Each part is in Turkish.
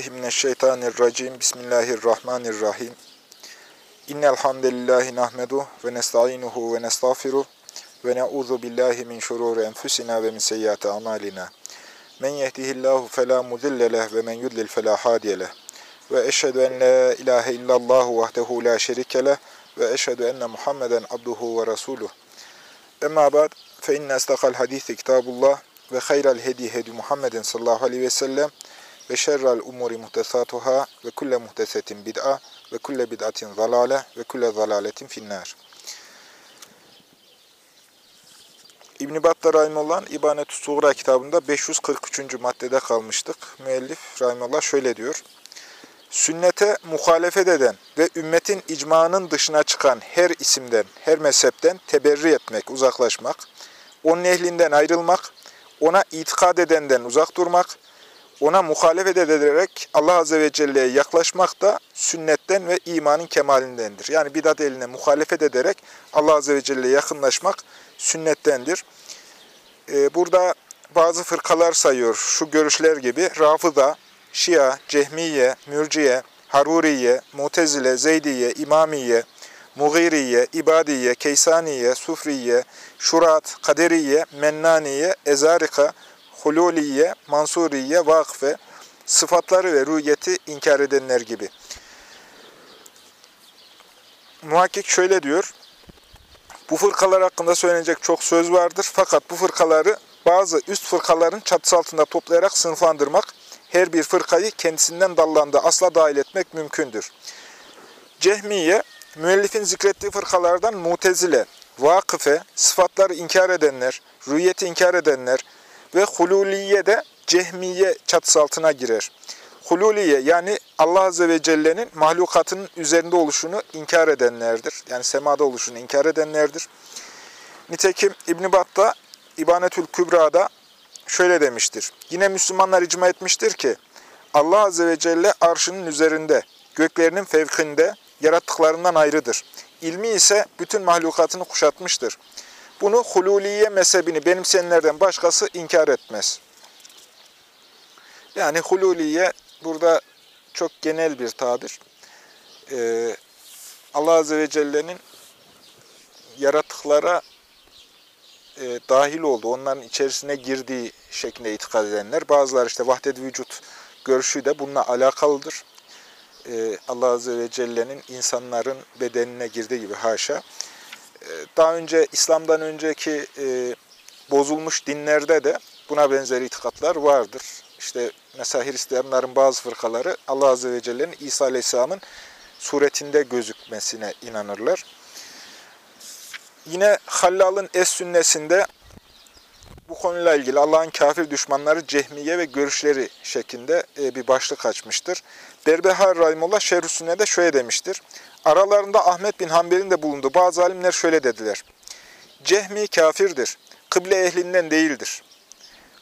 billahi mineşşeytanirracim. Bismillahirrahmanirrahim. İnnel hamdelellahi nahmeduhu ve nestainuhu ve nestağfiruh ve na'udzu billahi min şururi enfusina ve min seyyiati amalina. Men yehdihillahu fela mudille ve men yudlil fela hadiye. Ve eşhedü en la ilahe illallah vahdehu la şerike ve eşhedü enne Muhammeden abduhu ve resuluh. Emma ba'd fe inne estakal hadisi kitabullah ve hayral hedi hedi Muhammedin sallallahu aleyhi ve sellem ve şerrel umuri muhtesatuhâ ve kulle muhtesetin bid'a ve kulle bid'atin zalale ve kulle zalaletin finnâr. İbn-i Battar Rahimullah'ın İbanet-ü Suğra kitabında 543. maddede kalmıştık. Müellif Rahimullah şöyle diyor. Sünnete muhalefet eden ve ümmetin icmanın dışına çıkan her isimden, her mezhepten teberri etmek, uzaklaşmak, onun ehlinden ayrılmak, ona itikad edenden uzak durmak, ona muhalefet ederek Allah Azze ve Celle'ye yaklaşmak da sünnetten ve imanın kemalindendir. Yani bidat eline muhalefet ederek Allah Azze ve Celle'ye yakınlaşmak sünnettendir. Ee, burada bazı fırkalar sayıyor. Şu görüşler gibi Rafıda, Şia, Cehmiye, Mürciye, Haruriye, Mutezile, Zeydiye, İmamiye, Mughiriye, İbadiye, Keysaniye, Sufriye, Şurat, Kaderiye, Mennaniye, Ezarika, Hululiye, Mansuriye, Vakfe, sıfatları ve rüyeti inkar edenler gibi. Muhakkik şöyle diyor, bu fırkalar hakkında söylenecek çok söz vardır fakat bu fırkaları bazı üst fırkaların çatısı altında toplayarak sınıflandırmak, her bir fırkayı kendisinden dallandığı asla dahil etmek mümkündür. Cehmiye, müellifin zikrettiği fırkalardan mutezile, vakıfe, sıfatları inkar edenler, rüyeti inkar edenler ve hululiye de cehmiye çatısı altına girer. Hululiye yani Allah Azze ve Celle'nin mahlukatının üzerinde oluşunu inkar edenlerdir. Yani semada oluşunu inkar edenlerdir. Nitekim İbn-i Battah İbanetül Kübra'da şöyle demiştir. Yine Müslümanlar icma etmiştir ki Allah Azze ve Celle arşının üzerinde, göklerinin fevkinde, yarattıklarından ayrıdır. İlmi ise bütün mahlukatını kuşatmıştır. Bunu hululiye mezhebini benimseyenlerden başkası inkar etmez. Yani hululiye burada çok genel bir tabir. Ee, Allah Azze ve Celle'nin yaratıklara e, dahil oldu, onların içerisine girdiği şeklinde itikad edenler. Bazıları işte vahdet vücut görüşü de bununla alakalıdır. Ee, Allah Azze ve Celle'nin insanların bedenine girdiği gibi haşa. Ee, daha önce İslam'dan önceki e, bozulmuş dinlerde de buna benzer itikatlar vardır. İşte mesela Hristiyanların bazı fırkaları Allah Azze ve Celle'nin İsa Aleyhisselam'ın suretinde gözükmesine inanırlar. Yine Hallal'ın Es-Sünnesinde bu konuyla ilgili Allah'ın kafir düşmanları cehmiye ve görüşleri şeklinde e, bir başlık açmıştır. Berbehar Rahimullah Şerh-ü Sünne'de şöyle demiştir. Aralarında Ahmet bin Hanbel'in de bulunduğu bazı alimler şöyle dediler. Cehmi kafirdir, kıble ehlinden değildir.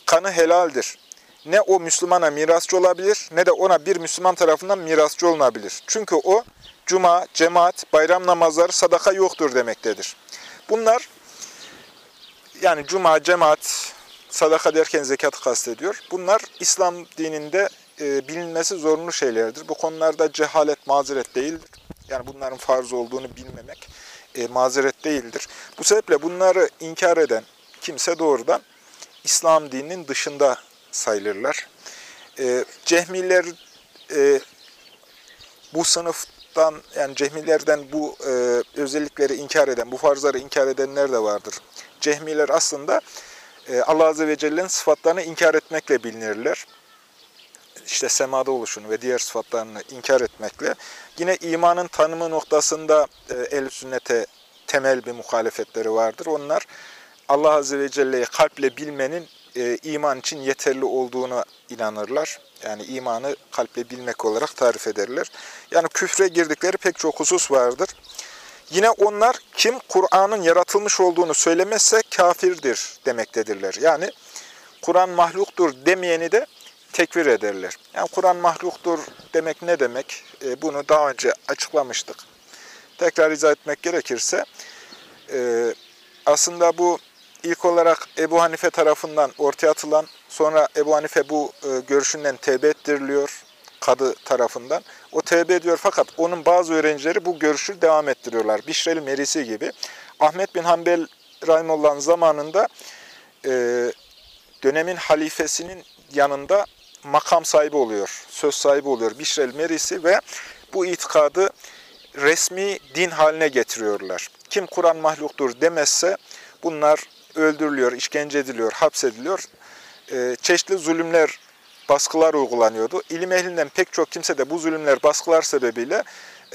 Kanı helaldir. Ne o Müslümana mirasçı olabilir ne de ona bir Müslüman tarafından mirasçı olunabilir. Çünkü o cuma, cemaat, bayram namazları, sadaka yoktur demektedir. Bunlar yani cuma, cemaat, sadaka derken zekatı kastediyor. Bunlar İslam dininde e, bilinmesi zorunlu şeylerdir. Bu konularda cehalet mazeret değildir. Yani bunların farz olduğunu bilmemek e, mazeret değildir. Bu sebeple bunları inkar eden kimse doğrudan İslam dininin dışında sayılırlar. E, cehmiler e, bu sınıftan yani cehmilerden bu e, özellikleri inkar eden, bu farzları inkar edenler de vardır. Cehmiler aslında e, Allah Azze ve Celle'nin sıfatlarını inkar etmekle bilinirler. İşte semada oluşunu ve diğer sıfatlarını inkar etmekle. Yine imanın tanımı noktasında e, el sünnete temel bir muhalefetleri vardır. Onlar Allah Azze ve Celle'yi kalple bilmenin e, iman için yeterli olduğuna inanırlar. Yani imanı kalple bilmek olarak tarif ederler. Yani küfre girdikleri pek çok husus vardır. Yine onlar kim Kur'an'ın yaratılmış olduğunu söylemezse kafirdir demektedirler. Yani Kur'an mahluktur demeyeni de tekfir ederler. Yani Kur'an mahluktur demek ne demek? E, bunu daha önce açıklamıştık. Tekrar izah etmek gerekirse e, aslında bu ilk olarak Ebu Hanife tarafından ortaya atılan, sonra Ebu Hanife bu e, görüşünden tevbe ettiriliyor, kadı tarafından. O tevbe ediyor fakat onun bazı öğrencileri bu görüşü devam ettiriyorlar. Bişrel Merisi gibi. Ahmet bin Hanbel Rahimullah'ın zamanında e, dönemin halifesinin yanında makam sahibi oluyor, söz sahibi oluyor Bişrel Merisi ve bu itikadı resmi din haline getiriyorlar. Kim Kur'an mahluktur demezse bunlar öldürülüyor, işkence ediliyor, hapsediliyor. E, çeşitli zulümler, baskılar uygulanıyordu. İlim ehlinden pek çok kimse de bu zulümler, baskılar sebebiyle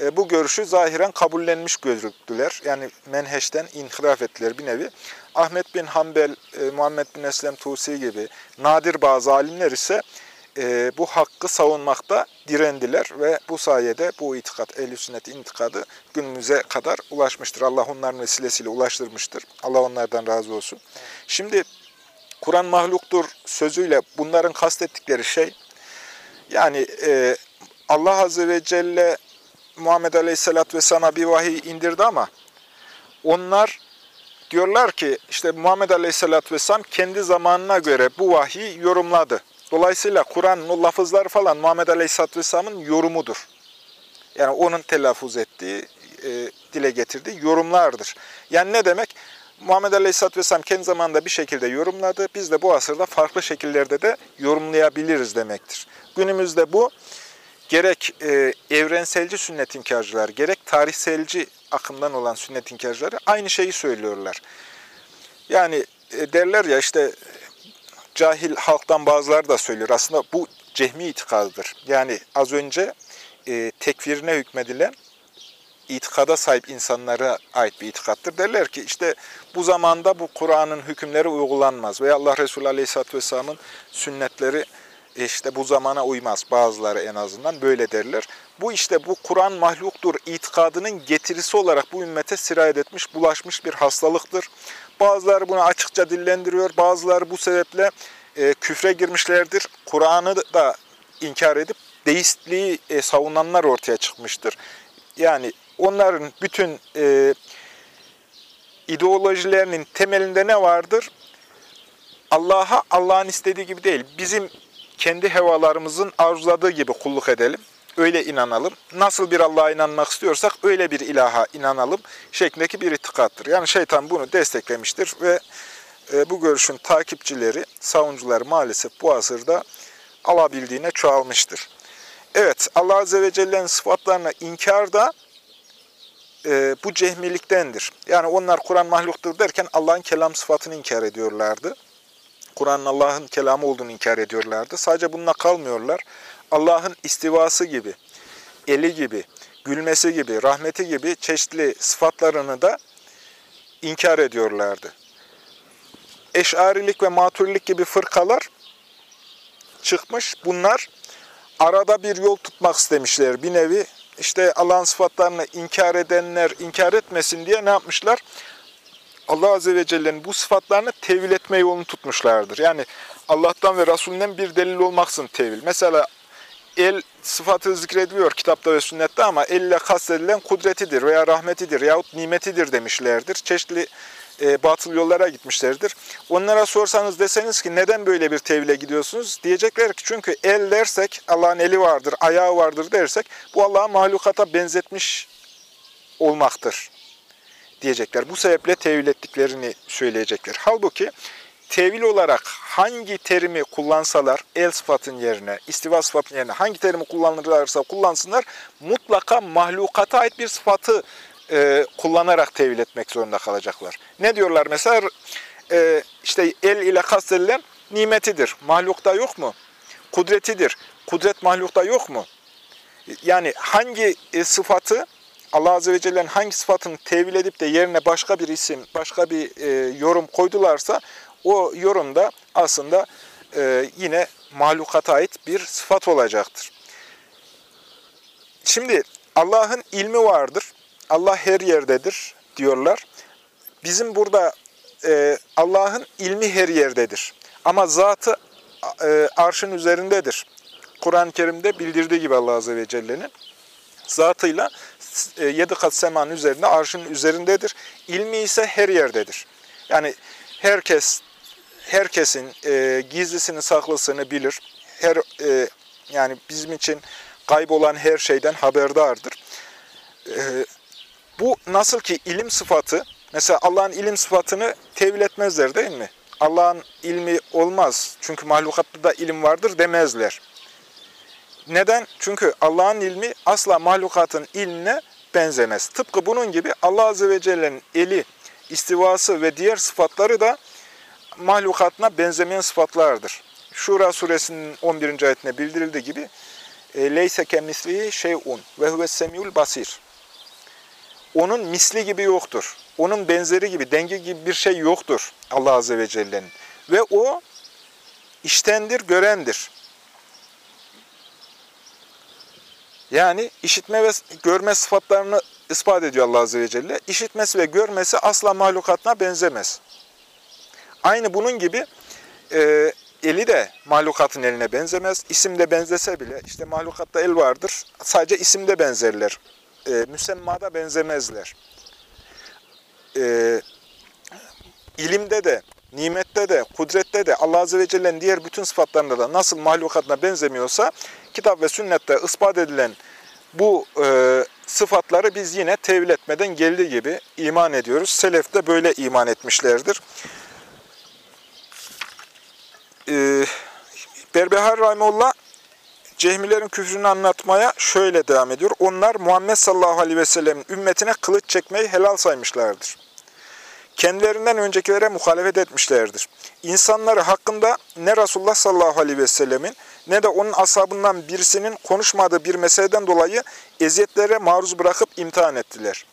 e, bu görüşü zahiren kabullenmiş gözüktüler. Yani menheşten inhiraf ettiler bir nevi. Ahmet bin Hanbel, e, Muhammed bin Eslem Tusi gibi nadir bazı alimler ise e, bu hakkı savunmakta direndiler ve bu sayede bu itikat, ehl sünnet intikadı günümüze kadar ulaşmıştır. Allah onların vesilesiyle ulaştırmıştır. Allah onlardan razı olsun. Şimdi Kur'an mahluktur sözüyle bunların kastettikleri şey, yani e, Allah Azze ve Celle Muhammed Aleyhisselatü Vesselam'a bir vahiy indirdi ama onlar diyorlar ki işte Muhammed Aleyhisselatü Vesselam kendi zamanına göre bu vahiyi yorumladı. Dolayısıyla Kur'an'ın o lafızları falan Muhammed Aleyhisselatü Vesselam'ın yorumudur. Yani onun telaffuz ettiği, e, dile getirdiği yorumlardır. Yani ne demek? Muhammed Aleyhisselatü Vesselam kendi zamanında bir şekilde yorumladı. Biz de bu asırda farklı şekillerde de yorumlayabiliriz demektir. Günümüzde bu gerek e, evrenselci sünnet inkarcılar, gerek tarihselci akımdan olan sünnet inkarcıları aynı şeyi söylüyorlar. Yani e, derler ya işte cahil halktan bazıları da söylüyor. Aslında bu cehmi itikadıdır. Yani az önce e, tekfirine hükmedilen itikada sahip insanlara ait bir itikattır. Derler ki işte bu zamanda bu Kur'an'ın hükümleri uygulanmaz veya Allah Resulü Aleyhisselatü Vesselam'ın sünnetleri işte bu zamana uymaz. Bazıları en azından böyle derler. Bu işte bu Kur'an mahluktur itikadının getirisi olarak bu ümmete sirayet etmiş, bulaşmış bir hastalıktır. Bazıları bunu açıkça dillendiriyor, bazıları bu sebeple e, küfre girmişlerdir. Kur'an'ı da inkar edip deistliği e, savunanlar ortaya çıkmıştır. Yani onların bütün e, ideolojilerinin temelinde ne vardır? Allah'a Allah'ın istediği gibi değil, bizim kendi hevalarımızın arzuladığı gibi kulluk edelim. Öyle inanalım. Nasıl bir Allah'a inanmak istiyorsak öyle bir ilaha inanalım şeklindeki bir itikattır. Yani şeytan bunu desteklemiştir ve e, bu görüşün takipçileri, savuncuları maalesef bu asırda alabildiğine çoğalmıştır. Evet, Allah Azze ve Celle'nin sıfatlarına inkar da e, bu cehmiliktendir. Yani onlar Kur'an mahluktur derken Allah'ın kelam sıfatını inkar ediyorlardı. Kur'an'ın Allah'ın kelamı olduğunu inkar ediyorlardı. Sadece bununla kalmıyorlar. Allah'ın istivası gibi, eli gibi, gülmesi gibi, rahmeti gibi çeşitli sıfatlarını da inkar ediyorlardı. Eşarilik ve maturilik gibi fırkalar çıkmış. Bunlar arada bir yol tutmak istemişler bir nevi. İşte Allah'ın sıfatlarını inkar edenler inkar etmesin diye ne yapmışlar? Allah Azze ve Celle'nin bu sıfatlarını tevil etme yolunu tutmuşlardır. Yani Allah'tan ve Resulünden bir delil olmaksın tevil. Mesela el sıfatı zikrediliyor kitapta ve sünnette ama el ile kastedilen kudretidir veya rahmetidir yahut nimetidir demişlerdir. Çeşitli e, batıl yollara gitmişlerdir. Onlara sorsanız deseniz ki neden böyle bir tevhile gidiyorsunuz? Diyecekler ki çünkü el dersek Allah'ın eli vardır, ayağı vardır dersek bu Allah'a mahlukata benzetmiş olmaktır diyecekler. Bu sebeple tevil ettiklerini söyleyecekler. Halbuki tevil olarak hangi terimi kullansalar el sıfatın yerine, istiva sıfatın yerine hangi terimi kullanırlarsa kullansınlar mutlaka mahlukata ait bir sıfatı e, kullanarak tevil etmek zorunda kalacaklar. Ne diyorlar mesela? E, işte el ile kastedilen nimetidir. Mahlukta yok mu? Kudretidir. Kudret mahlukta yok mu? Yani hangi e, sıfatı Allah Azze ve Celle'nin hangi sıfatını tevil edip de yerine başka bir isim, başka bir e, yorum koydularsa o yorumda aslında e, yine mahlukata ait bir sıfat olacaktır. Şimdi Allah'ın ilmi vardır. Allah her yerdedir diyorlar. Bizim burada e, Allah'ın ilmi her yerdedir. Ama zatı e, arşın üzerindedir. Kur'an-ı Kerim'de bildirdiği gibi Allah Azze ve Celle'nin zatıyla e, yedi kat semanın üzerinde, arşın üzerindedir. İlmi ise her yerdedir. Yani herkes, herkesin e, gizlisini, saklısını bilir. Her e, Yani bizim için kaybolan her şeyden haberdardır. Ee, bu nasıl ki ilim sıfatı, mesela Allah'ın ilim sıfatını tevil etmezler değil mi? Allah'ın ilmi olmaz çünkü mahlukatta da ilim vardır demezler. Neden? Çünkü Allah'ın ilmi asla mahlukatın ilmine benzemez. Tıpkı bunun gibi Allah Azze ve Celle'nin eli, istivası ve diğer sıfatları da mahlukatına benzemeyen sıfatlardır. Şura suresinin 11. ayetine bildirildiği gibi leyse kemislihi şeyun ve huves semiul basir. Onun misli gibi yoktur. Onun benzeri gibi, dengi gibi bir şey yoktur Allah Azze ve Celle'nin. Ve o iştendir, görendir. Yani işitme ve görme sıfatlarını ispat ediyor Allah Azze ve Celle. İşitmesi ve görmesi asla mahlukatına benzemez. Aynı bunun gibi e, eli de mahlukatın eline benzemez. İsim de benzese bile, işte mahlukatta el vardır, sadece isimde benzerler. E, müsemmada benzemezler. E, ilimde de, nimette de, kudrette de, Allah Azze ve Celle'nin diğer bütün sıfatlarında da nasıl mahlukatına benzemiyorsa, kitap ve sünnette ispat edilen bu e, sıfatları biz yine tevil etmeden geldiği gibi iman ediyoruz. Selef de böyle iman etmişlerdir. E, Berbehar Rahimullah Cehmilerin küfrünü anlatmaya şöyle devam ediyor. Onlar Muhammed sallallahu aleyhi ve sellem'in ümmetine kılıç çekmeyi helal saymışlardır. Kendilerinden öncekilere muhalefet etmişlerdir. İnsanları hakkında ne Resulullah sallallahu aleyhi ve sellemin ne de onun ashabından birisinin konuşmadığı bir meseleden dolayı eziyetlere maruz bırakıp imtihan ettiler.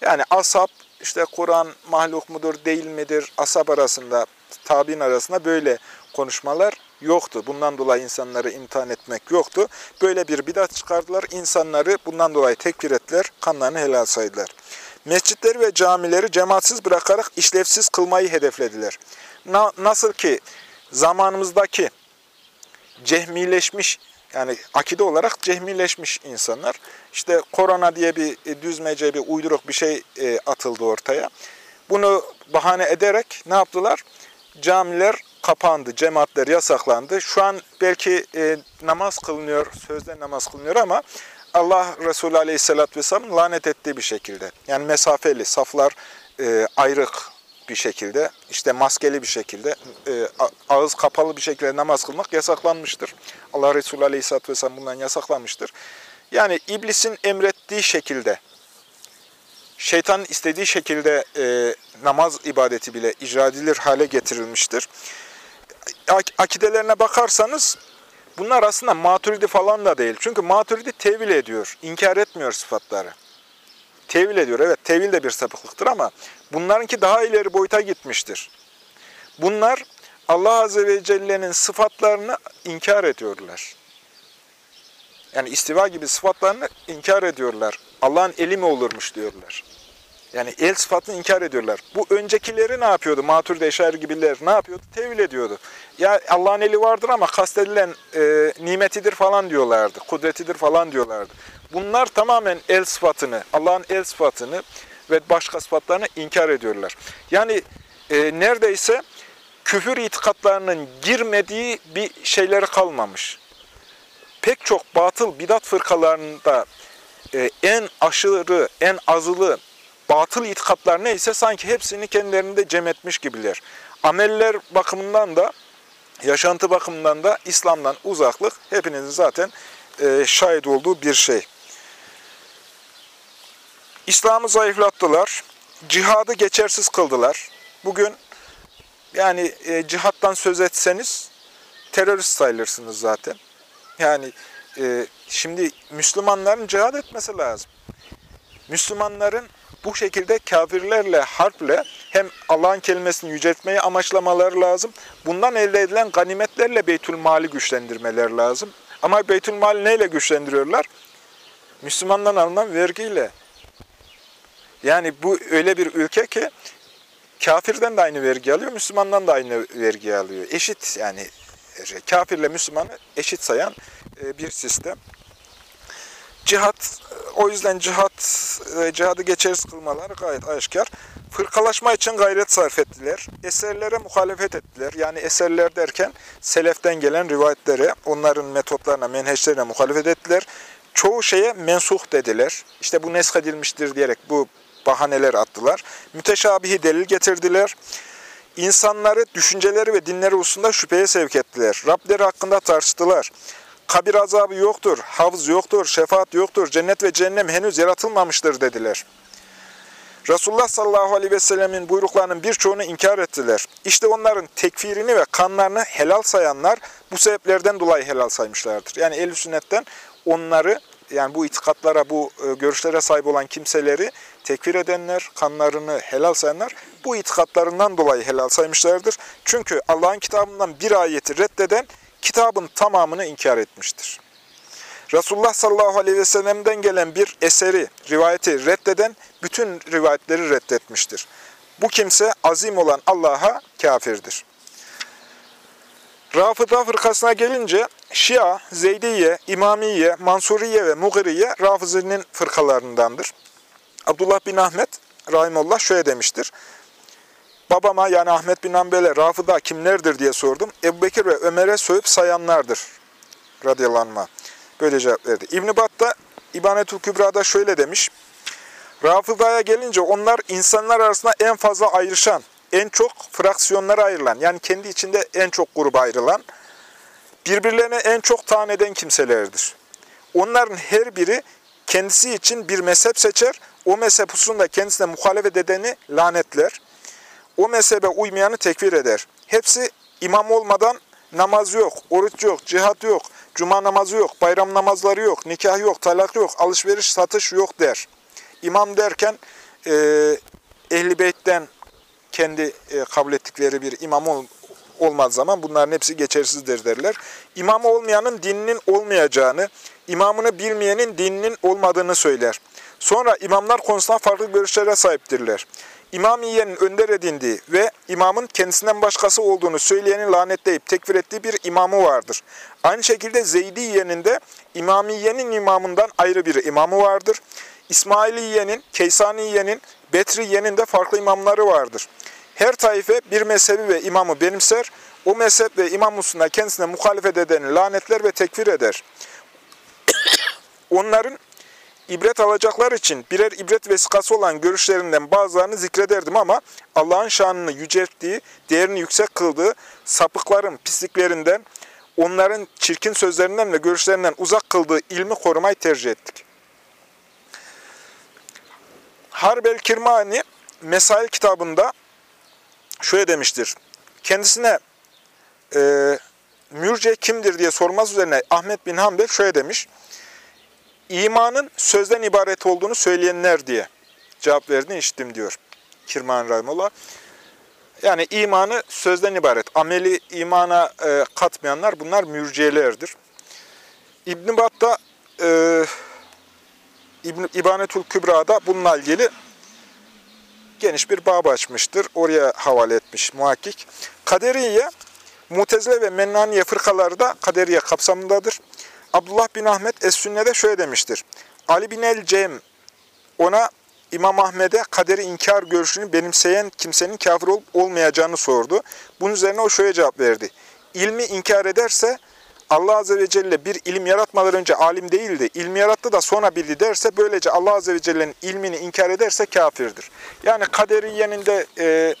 Yani ashab işte Kur'an mahluk mudur değil midir ashab arasında, tabi'in arasında böyle konuşmalar yoktu. Bundan dolayı insanları imtihan etmek yoktu. Böyle bir bidat çıkardılar. İnsanları bundan dolayı tekfir ettiler. Kanlarını helal saydılar. Mescitleri ve camileri cemaatsiz bırakarak işlevsiz kılmayı hedeflediler. Na, nasıl ki zamanımızdaki cehmileşmiş yani akide olarak cehmileşmiş insanlar. İşte korona diye bir e, düzmece, bir uyduruk bir şey e, atıldı ortaya. Bunu bahane ederek ne yaptılar? Camiler kapandı, cemaatler yasaklandı. Şu an belki e, namaz kılınıyor, sözde namaz kılınıyor ama Allah Resulü Aleyhisselatü Vesselam lanet ettiği bir şekilde. Yani mesafeli, saflar e, ayrık bir şekilde, işte maskeli bir şekilde, e, ağız kapalı bir şekilde namaz kılmak yasaklanmıştır. Allah Resulü Aleyhisselatü Vesselam bundan yasaklanmıştır. Yani iblisin emrettiği şekilde, şeytanın istediği şekilde e, namaz ibadeti bile icra edilir hale getirilmiştir. Akidelerine bakarsanız bunlar aslında maturidi falan da değil. Çünkü maturidi tevil ediyor, inkar etmiyor sıfatları. Tevil ediyor, evet tevil de bir sapıklıktır ama bunlarınki daha ileri boyuta gitmiştir. Bunlar Allah Azze ve Celle'nin sıfatlarını inkar ediyorlar. Yani istiva gibi sıfatlarını inkar ediyorlar. Allah'ın eli mi olurmuş diyorlar. Yani el sıfatını inkar ediyorlar. Bu öncekileri ne yapıyordu? Maturide Eşari gibiler ne yapıyordu? Tevil ediyordu. Ya Allah'ın eli vardır ama kastedilen e, nimetidir falan diyorlardı. Kudretidir falan diyorlardı. Bunlar tamamen el sıfatını, Allah'ın el sıfatını ve başka sıfatlarını inkar ediyorlar. Yani e, neredeyse küfür itikatlarının girmediği bir şeyleri kalmamış. Pek çok batıl bidat fırkalarında e, en aşırı, en azılı batıl itikatlar neyse sanki hepsini kendilerinde cem etmiş gibiler. Ameller bakımından da, yaşantı bakımından da İslam'dan uzaklık hepinizin zaten e, şahit olduğu bir şey. İslam'ı zayıflattılar, cihadı geçersiz kıldılar. Bugün yani e, cihattan söz etseniz terörist sayılırsınız zaten. Yani e, şimdi Müslümanların cihad etmesi lazım. Müslümanların bu şekilde kafirlerle, harple hem Allah'ın kelimesini yüceltmeyi amaçlamaları lazım. Bundan elde edilen ganimetlerle Beytül Mal'i güçlendirmeler lazım. Ama Beytül Mal'i neyle güçlendiriyorlar? Müslümandan alınan vergiyle. Yani bu öyle bir ülke ki kafirden de aynı vergi alıyor, Müslümandan da aynı vergi alıyor. Eşit yani kafirle Müslümanı eşit sayan e, bir sistem. Cihat, o yüzden cihat, e, cihadı geçeriz kılmaları gayet aşikar. Fırkalaşma için gayret sarf ettiler. Eserlere muhalefet ettiler. Yani eserler derken seleften gelen rivayetlere, onların metotlarına, menheçlerine muhalefet ettiler. Çoğu şeye mensuh dediler. İşte bu nesk edilmiştir diyerek bu bahaneler attılar. Müteşabihi delil getirdiler. İnsanları, düşünceleri ve dinleri hususunda şüpheye sevk ettiler. Rableri hakkında tartıştılar. Kabir azabı yoktur, havz yoktur, şefaat yoktur, cennet ve cehennem henüz yaratılmamıştır dediler. Resulullah sallallahu aleyhi ve sellemin buyruklarının birçoğunu inkar ettiler. İşte onların tekfirini ve kanlarını helal sayanlar bu sebeplerden dolayı helal saymışlardır. Yani ehl sünnetten onları yani bu itikatlara, bu e, görüşlere sahip olan kimseleri tekfir edenler, kanlarını helal sayanlar bu itikatlarından dolayı helal saymışlardır. Çünkü Allah'ın kitabından bir ayeti reddeden kitabın tamamını inkar etmiştir. Resulullah sallallahu aleyhi ve sellem'den gelen bir eseri, rivayeti reddeden bütün rivayetleri reddetmiştir. Bu kimse azim olan Allah'a kafirdir. Rafıda fırkasına gelince Şia, Zeydiye, İmamiye, Mansuriye ve Mughiriye Rafızi'nin fırkalarındandır. Abdullah bin Ahmet Rahimullah şöyle demiştir. Babama yani Ahmet bin Ambel'e Rafıda kimlerdir diye sordum. Ebu Bekir ve Ömer'e sövüp sayanlardır radıyallahu anh. Böyle cevap verdi. İbn-i Bat'ta İbanetül Kübra'da şöyle demiş. Rafıda'ya gelince onlar insanlar arasında en fazla ayrışan, en çok fraksiyonlara ayrılan, yani kendi içinde en çok gruba ayrılan, birbirlerine en çok taneden kimselerdir. Onların her biri kendisi için bir mezhep seçer, o mezhep hususunda kendisine muhalefet edeni lanetler, o mezhebe uymayanı tekfir eder. Hepsi imam olmadan namaz yok, oruç yok, cihat yok, cuma namazı yok, bayram namazları yok, nikah yok, talak yok, alışveriş, satış yok der. İmam derken e, Ehl-i Beyt'ten kendi e, kabul ettikleri bir imam ol, olmaz zaman bunların hepsi geçersizdir derler. İmamı olmayanın dininin olmayacağını, imamını bilmeyenin dininin olmadığını söyler. Sonra imamlar konusunda farklı görüşlere sahiptirler. İmamiyenin önder edindiği ve imamın kendisinden başkası olduğunu söyleyeni lanetleyip tekfir ettiği bir imamı vardır. Aynı şekilde Zeydiye'nin de İmamiye'nin imamından ayrı bir imamı vardır. İsmailiye'nin, Keysaniye'nin, Betriye'nin de farklı imamları vardır. Her taife bir mezhebi ve imamı benimser, o mezhep ve imam hususunda kendisine muhalefet edeni lanetler ve tekfir eder. Onların ibret alacaklar için birer ibret vesikası olan görüşlerinden bazılarını zikrederdim ama Allah'ın şanını yücelttiği, değerini yüksek kıldığı sapıkların pisliklerinden, onların çirkin sözlerinden ve görüşlerinden uzak kıldığı ilmi korumayı tercih ettik. Harbel Kirmani Mesail kitabında şöyle demiştir. Kendisine e, mürce kimdir diye sormaz üzerine Ahmet bin Hanbel şöyle demiş. İmanın sözden ibaret olduğunu söyleyenler diye cevap verdiğini işittim diyor Kirman Rahimullah. Yani imanı sözden ibaret. Ameli imana e, katmayanlar bunlar mürciyelerdir. İbn-i Bat'ta e, İbn İbanetül Kübra'da bununla ilgili geniş bir bab açmıştır. Oraya havale etmiş muhakkik. Kaderiye, Mutezile ve Mennaniye fırkaları da Kaderiye kapsamındadır. Abdullah bin Ahmet Es-Sünne'de şöyle demiştir. Ali bin el-Cem ona İmam Ahmet'e kaderi inkar görüşünü benimseyen kimsenin kafir olup olmayacağını sordu. Bunun üzerine o şöyle cevap verdi. İlmi inkar ederse Allah Azze ve Celle bir ilim yaratmadan önce alim değildi, ilmi yarattı da sonra bildi derse böylece Allah Azze ve Celle'nin ilmini inkar ederse kafirdir. Yani kaderiyenin de e,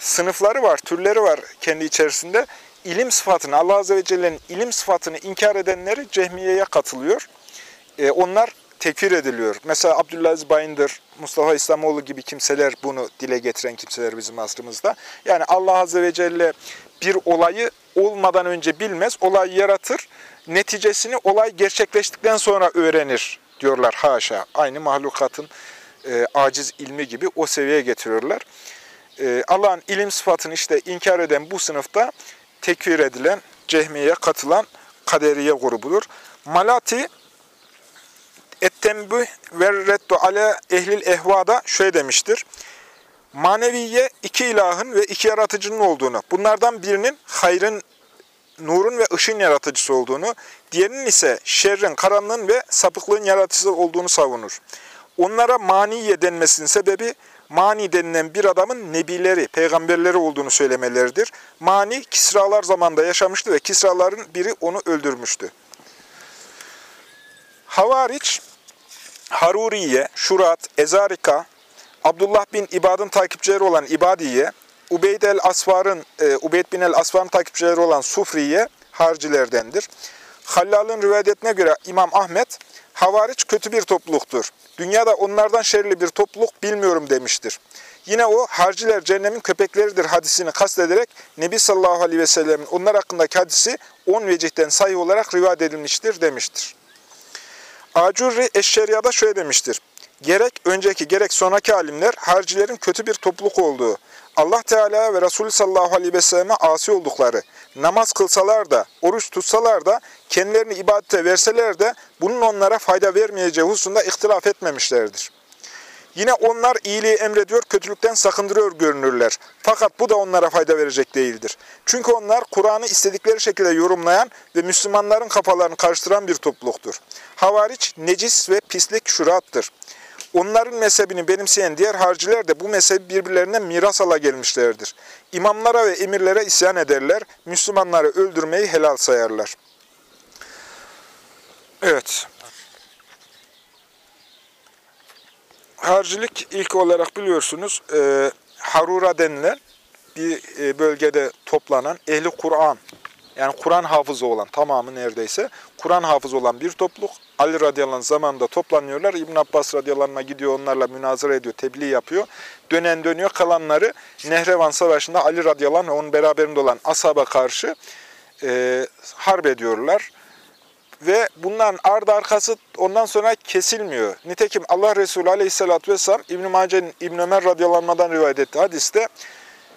sınıfları var, türleri var kendi içerisinde. İlim sıfatını, Allah Azze ve Celle'nin ilim sıfatını inkar edenleri cehmiyeye katılıyor. E, onlar tekfir ediliyor. Mesela Abdülaziz Bayındır, Mustafa İslamoğlu gibi kimseler bunu dile getiren kimseler bizim asrımızda. Yani Allah Azze ve Celle bir olayı olmadan önce bilmez, olay yaratır, neticesini olay gerçekleştikten sonra öğrenir diyorlar haşa. Aynı mahlukatın e, aciz ilmi gibi o seviyeye getiriyorlar. E, Allah'ın ilim sıfatını işte inkar eden bu sınıfta tekfir edilen, cehmiyeye katılan kaderiye grubudur. Malati Ettembü ve reddu ale ehlil ehvada şöyle demiştir. Maneviye iki ilahın ve iki yaratıcının olduğunu, bunlardan birinin hayrın, nurun ve ışın yaratıcısı olduğunu, diğerinin ise şerrin, karanlığın ve sapıklığın yaratıcısı olduğunu savunur. Onlara maniye denmesinin sebebi mani denilen bir adamın nebileri, peygamberleri olduğunu söylemeleridir. Mani Kisralar zamanında yaşamıştı ve Kisraların biri onu öldürmüştü. Havariç, Haruriye, Şurat, Ezarika, Abdullah bin İbad'ın takipçileri olan İbadiye, Ubeyd el-Asfar'ın, e, Ubeyd bin el-Asfar'ın takipçileri olan Sufriye harcilerdendir. Hallal'ın rivayet etine göre İmam Ahmet, havariç kötü bir topluluktur. Dünyada onlardan şerli bir topluluk bilmiyorum demiştir. Yine o harciler cehennemin köpekleridir hadisini kastederek Nebi sallallahu aleyhi ve sellemin onlar hakkındaki hadisi 10 vecihten sayı olarak rivayet edilmiştir demiştir. Acurri Eşşeriya'da şöyle demiştir. Gerek önceki gerek sonraki alimler harcilerin kötü bir topluluk olduğu, Allah Teala ve Resulü sallallahu aleyhi ve selleme asi oldukları, namaz kılsalar da, oruç tutsalar da, kendilerini ibadete verseler de bunun onlara fayda vermeyeceği hususunda ihtilaf etmemişlerdir. Yine onlar iyiliği emrediyor, kötülükten sakındırıyor görünürler. Fakat bu da onlara fayda verecek değildir. Çünkü onlar Kur'an'ı istedikleri şekilde yorumlayan ve Müslümanların kafalarını karıştıran bir topluluktur. Havariç, necis ve pislik şurattır. Onların mezhebini benimseyen diğer harciler de bu mezhebi birbirlerinden miras ala gelmişlerdir. İmamlara ve emirlere isyan ederler, Müslümanları öldürmeyi helal sayarlar. Evet. Harcilik ilk olarak biliyorsunuz e, Harura denilen bir e, bölgede toplanan ehli Kur'an yani Kur'an hafızı olan tamamı neredeyse Kur'an hafızı olan bir topluluk Ali radıyallahu anh zamanında toplanıyorlar. İbn Abbas radıyallahu gidiyor onlarla münazara ediyor, tebliğ yapıyor. Dönen dönüyor kalanları Nehrevan Savaşı'nda Ali radıyallahu onun beraberinde olan ashaba karşı e, harp ediyorlar. Ve bunların ardı arkası ondan sonra kesilmiyor. Nitekim Allah Resulü aleyhissalatü vesselam İbn-i Mace'nin İbn Ömer radıyallahu rivayet etti hadiste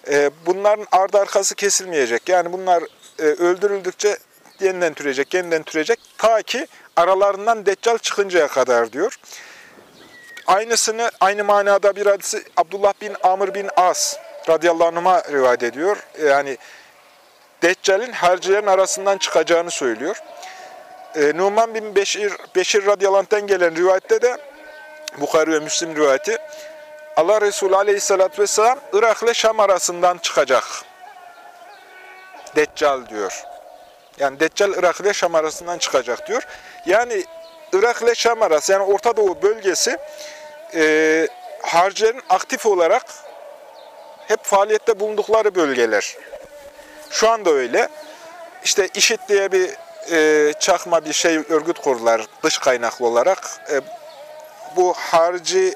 e, bunların ardı arkası kesilmeyecek. Yani bunlar e, öldürüldükçe yeniden türecek, yeniden türecek ta ki aralarından deccal çıkıncaya kadar diyor. Aynısını aynı manada bir hadisi Abdullah bin Amr bin As radıyallahu anh'a rivayet ediyor. Yani Deccal'in harcilerin arasından çıkacağını söylüyor. E, Numan bin Beşir, Beşir radıyallahu gelen rivayette de Bukhari ve Müslim rivayeti Allah Resulü aleyhissalatü vesselam Irak ile Şam arasından çıkacak. Deccal diyor. Yani Deccal Irak ile Şam arasından çıkacak diyor. Yani Irak ile Şam arası yani Orta Doğu bölgesi e, harcilerin aktif olarak hep faaliyette bulundukları bölgeler. Şu anda öyle. İşte IŞİD diye bir e, çakma bir şey örgüt kurdular dış kaynaklı olarak. E, bu harciler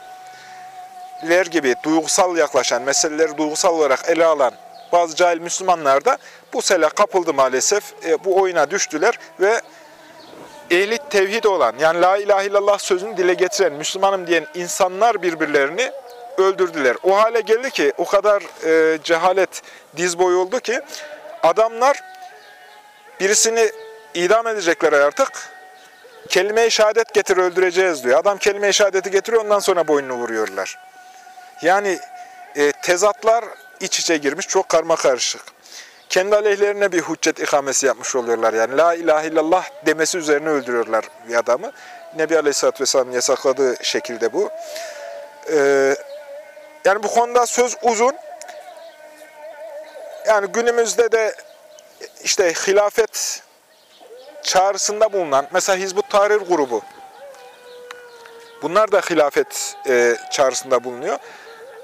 gibi duygusal yaklaşan, meseleleri duygusal olarak ele alan bazı cahil Müslümanlar da bu sele kapıldı maalesef. E, bu oyuna düştüler ve ehli tevhid olan yani la ilahe illallah sözünü dile getiren Müslümanım diyen insanlar birbirlerini öldürdüler. O hale geldi ki o kadar e, cehalet diz boyu oldu ki adamlar birisini idam edecekler artık. Kelime-i şehadet getir öldüreceğiz diyor. Adam kelime-i şehadeti getiriyor ondan sonra boynunu vuruyorlar. Yani e, tezatlar iç içe girmiş çok karma karışık. Kendi aleyhlerine bir hüccet ikamesi yapmış oluyorlar. Yani la ilahe illallah demesi üzerine öldürüyorlar bir adamı. Nebi Aleyhisselatü Vesselam'ın yasakladığı şekilde bu. Ee, yani bu konuda söz uzun. Yani günümüzde de işte hilafet çağrısında bulunan, mesela Hizbut Tahrir grubu, bunlar da hilafet e, çağrısında bulunuyor.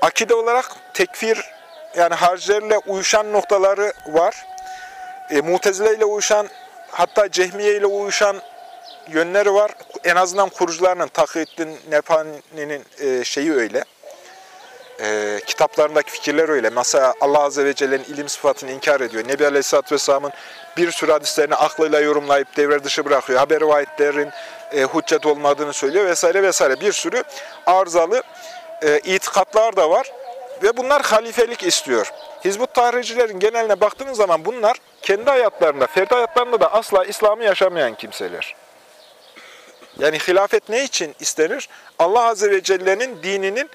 Akide olarak tekfir, yani harcilerle uyuşan noktaları var. E, Mutezile ile uyuşan, hatta Cehmiye ile uyuşan yönleri var. En azından kurucularının, Takiyüddin Nepani'nin e, şeyi öyle. E, kitaplarındaki fikirler öyle. Mesela Allah Azze ve Celle'nin ilim sıfatını inkar ediyor. Nebi Aleyhisselatü Vesselam'ın bir sürü hadislerini aklıyla yorumlayıp devre dışı bırakıyor. Haber rivayetlerin e, hüccet olmadığını söylüyor vesaire vesaire. Bir sürü arızalı e, itikatlar da var. Ve bunlar halifelik istiyor. Hizbut Tahricilerin geneline baktığınız zaman bunlar kendi hayatlarında, ferdi hayatlarında da asla İslam'ı yaşamayan kimseler. Yani hilafet ne için istenir? Allah Azze ve Celle'nin dininin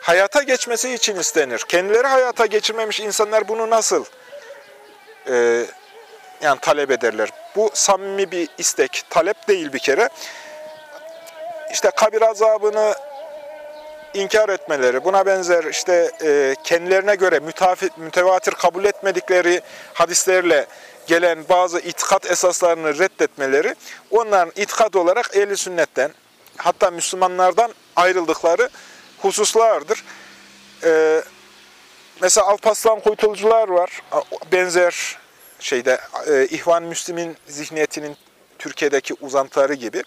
hayata geçmesi için istenir. Kendileri hayata geçirmemiş insanlar bunu nasıl e, yani talep ederler? Bu samimi bir istek, talep değil bir kere. İşte kabir azabını inkar etmeleri, buna benzer işte e, kendilerine göre mütafi, mütevatir kabul etmedikleri hadislerle gelen bazı itikat esaslarını reddetmeleri, onların itikat olarak ehli sünnetten, hatta Müslümanlardan ayrıldıkları hususlardır. E, mesela Alpaslan kuytulcular var, benzer şeyde e, İhvan Müslim'in zihniyetinin Türkiye'deki uzantıları gibi.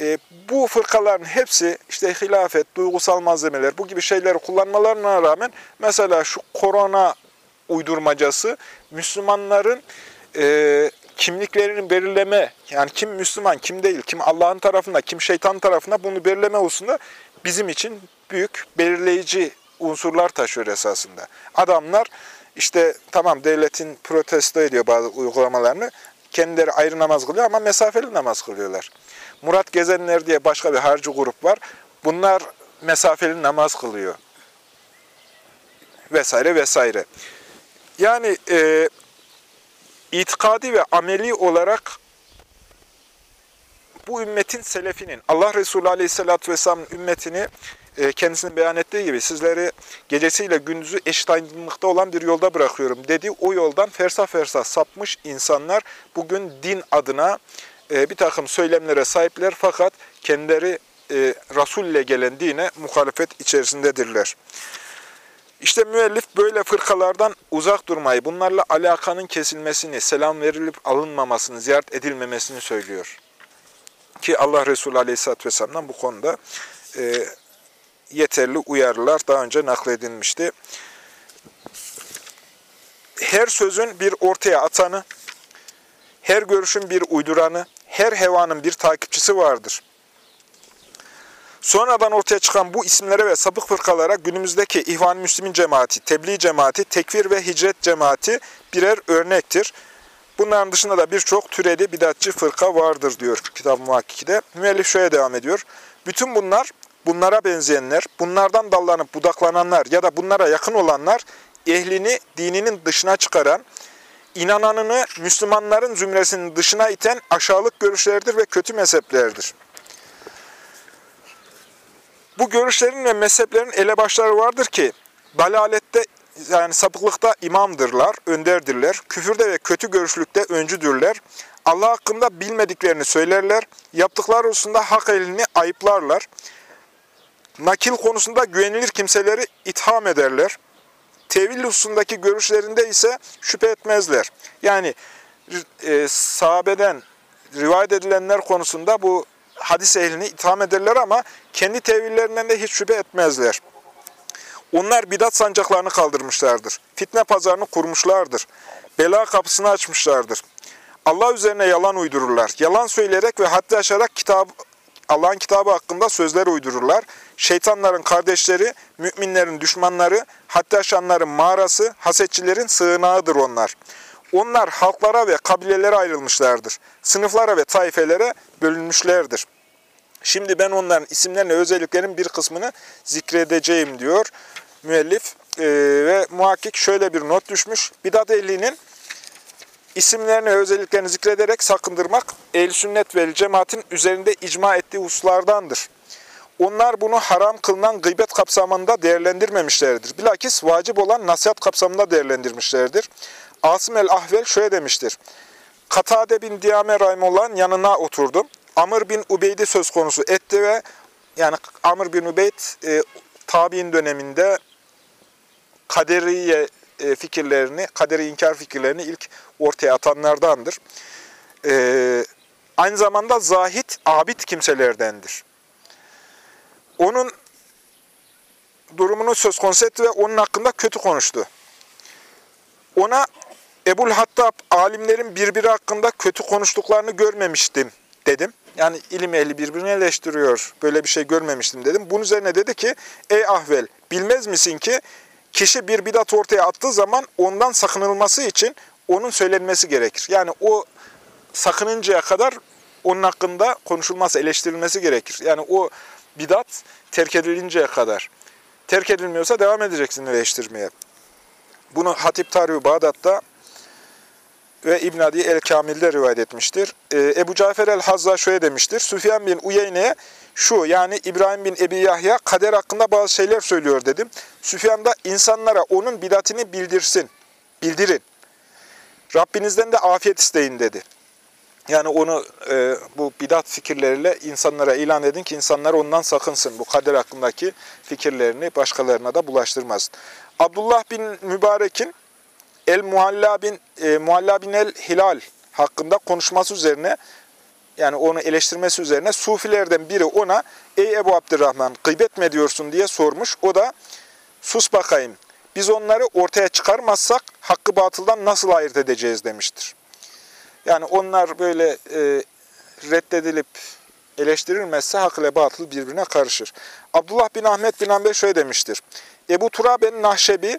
E, bu fırkaların hepsi işte hilafet, duygusal malzemeler bu gibi şeyleri kullanmalarına rağmen mesela şu korona uydurmacası Müslümanların e, kimliklerini belirleme, yani kim Müslüman, kim değil, kim Allah'ın tarafında, kim şeytan tarafında bunu belirleme hususunda bizim için büyük belirleyici unsurlar taşıyor esasında. Adamlar işte tamam devletin protesto ediyor bazı uygulamalarını, kendileri ayrı namaz kılıyor ama mesafeli namaz kılıyorlar. Murat Gezenler diye başka bir harcı grup var. Bunlar mesafeli namaz kılıyor. Vesaire vesaire. Yani e, itikadi ve ameli olarak bu ümmetin selefinin, Allah Resulü Aleyhisselatü Vesselam'ın ümmetini e, kendisinin beyan ettiği gibi sizleri gecesiyle gündüzü eşit aydınlıkta olan bir yolda bırakıyorum dediği o yoldan fersah fersah sapmış insanlar bugün din adına e, bir takım söylemlere sahipler fakat kendileri e, Resul ile gelen dine muhalefet içerisindedirler. İşte müellif böyle fırkalardan uzak durmayı, bunlarla alakanın kesilmesini, selam verilip alınmamasını, ziyaret edilmemesini söylüyor. Ki Allah Resulü Aleyhisselatü Vesselam'dan bu konuda e, yeterli uyarılar daha önce nakledilmişti. Her sözün bir ortaya atanı, her görüşün bir uyduranı, her hevanın bir takipçisi vardır. Sonradan ortaya çıkan bu isimlere ve sapık fırkalara günümüzdeki İhvan Müslümin cemaati, tebliğ cemaati, tekfir ve hicret cemaati birer örnektir. Bunların dışında da birçok türedi bidatçı fırka vardır diyor kitab-ı muhakkikide. Müellif şöyle devam ediyor. Bütün bunlar, bunlara benzeyenler, bunlardan dallanıp budaklananlar ya da bunlara yakın olanlar, ehlini dininin dışına çıkaran, inananını Müslümanların zümresinin dışına iten aşağılık görüşlerdir ve kötü mezheplerdir. Bu görüşlerin ve mezheplerin elebaşları vardır ki, dalalette yani sapıklıkta imamdırlar, önderdirler, küfürde ve kötü görüşlükte öncüdürler, Allah hakkında bilmediklerini söylerler, yaptıkları hususunda hak elini ayıplarlar, nakil konusunda güvenilir kimseleri itham ederler, tevil hususundaki görüşlerinde ise şüphe etmezler. Yani e, sahabeden rivayet edilenler konusunda bu hadis ehlini itham ederler ama kendi tevillerinden de hiç şüphe etmezler. Onlar bidat sancaklarını kaldırmışlardır. Fitne pazarını kurmuşlardır. Bela kapısını açmışlardır. Allah üzerine yalan uydururlar. Yalan söyleyerek ve haddi aşarak kitap, Allah'ın kitabı hakkında sözler uydururlar. Şeytanların kardeşleri, müminlerin düşmanları, haddi aşanların mağarası, hasetçilerin sığınağıdır onlar. Onlar halklara ve kabilelere ayrılmışlardır. Sınıflara ve taifelere bölünmüşlerdir. Şimdi ben onların isimlerine özelliklerin bir kısmını zikredeceğim diyor müellif. Ee, ve muhakkik şöyle bir not düşmüş. Bidat ehlinin isimlerini özelliklerini zikrederek sakındırmak el sünnet ve cemaatin üzerinde icma ettiği hususlardandır. Onlar bunu haram kılınan gıybet kapsamında değerlendirmemişlerdir. Bilakis vacip olan nasihat kapsamında değerlendirmişlerdir. Asım el-Ahvel şöyle demiştir. Katade bin Diyame Rahimollah'ın yanına oturdum. Amr bin Ubeyd'i söz konusu etti ve yani Amr bin Ubeyd e, tabi'in döneminde kaderiye fikirlerini, kaderi inkar fikirlerini ilk ortaya atanlardandır. E, aynı zamanda zahit, abid kimselerdendir. Onun durumunu söz konusu etti ve onun hakkında kötü konuştu. Ona Ebul Hattab alimlerin birbiri hakkında kötü konuştuklarını görmemiştim dedim. Yani ilim ehli birbirini eleştiriyor. Böyle bir şey görmemiştim dedim. Bunun üzerine dedi ki, ey ahvel bilmez misin ki kişi bir bidat ortaya attığı zaman ondan sakınılması için onun söylenmesi gerekir. Yani o sakınıncaya kadar onun hakkında konuşulması, eleştirilmesi gerekir. Yani o bidat terk edilinceye kadar. Terk edilmiyorsa devam edeceksin eleştirmeye. Bunu Hatip Tarihi Bağdat'ta ve İbn Adi el-Kamil'de rivayet etmiştir. Ee, Ebu Cafer el-Hazza şöyle demiştir. Süfyan bin Uyeyne'ye şu yani İbrahim bin Ebi Yahya kader hakkında bazı şeyler söylüyor dedim. Süfyan da insanlara onun bidatini bildirsin, bildirin. Rabbinizden de afiyet isteyin dedi. Yani onu e, bu bidat fikirleriyle insanlara ilan edin ki insanlar ondan sakınsın. Bu kader hakkındaki fikirlerini başkalarına da bulaştırmasın. Abdullah bin Mübarek'in El Muhalla bin, e, Muhalla bin El Hilal hakkında konuşması üzerine yani onu eleştirmesi üzerine Sufilerden biri ona ey Ebu Abdurrahman gıybet mi ediyorsun diye sormuş. O da sus bakayım biz onları ortaya çıkarmazsak hakkı batıldan nasıl ayırt edeceğiz demiştir. Yani onlar böyle e, reddedilip eleştirilmezse hak ile batıl birbirine karışır. Abdullah bin Ahmet bin Amber şöyle demiştir. Ebu Turabe'nin Nahşebi